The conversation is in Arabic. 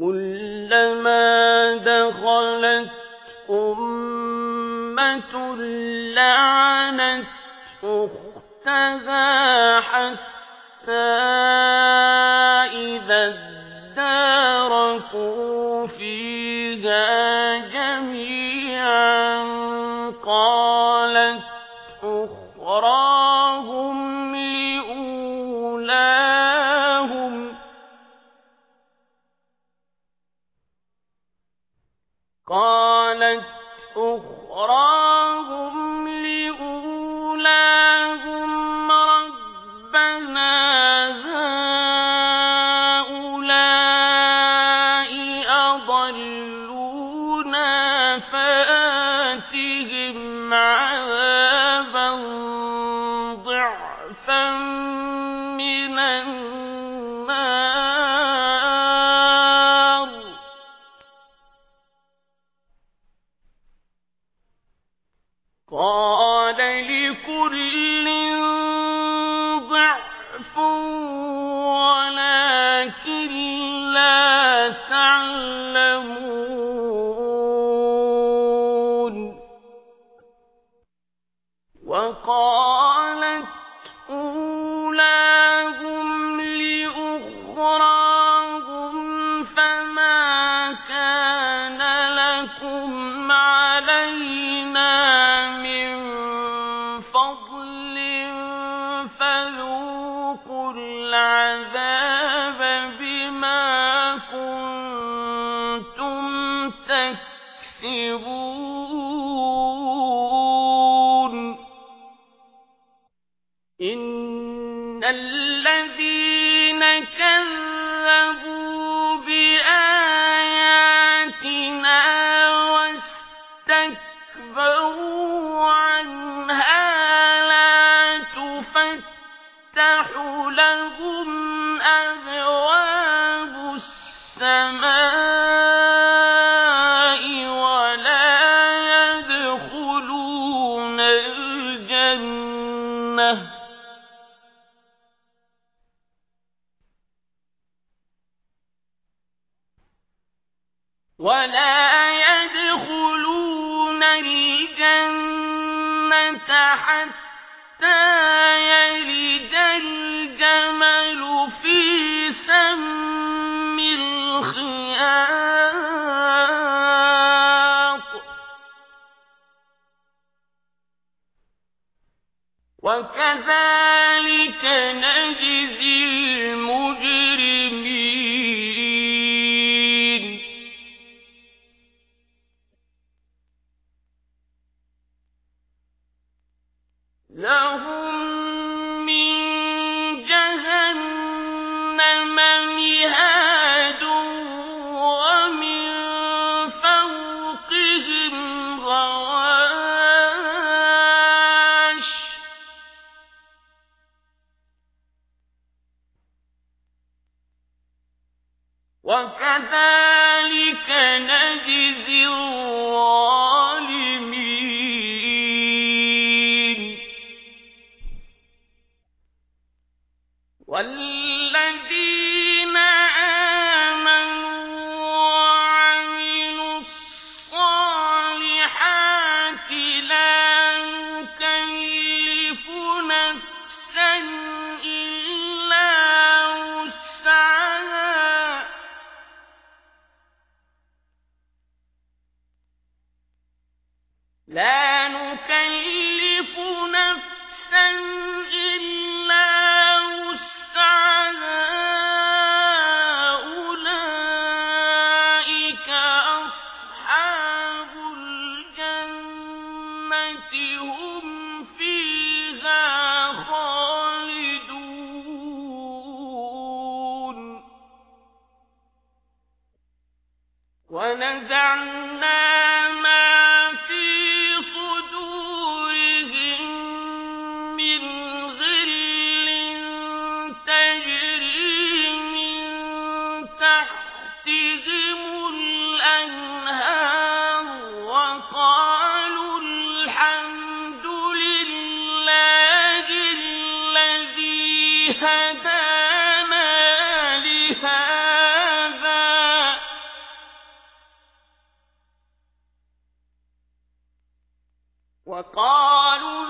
كلما دخلت أمة لعنت أختها حتى إذا اداركوا فيها قالت أخراهم ولكن لا تعلمون. وقالت لأخراهم فما كان لكم علينا من فضل فذوقوا العذاب بما كنتم تكسبون. إن الذين كذبوا بآياتنا واستكبروا ولا يدخلون الجنة حتى يلج الجمل في سم الخياط وكذلك نجزي المجرمين. لهم من جهنم مهاد وكذلك نجزي الظالمين. والذين ونزعنا وقالوا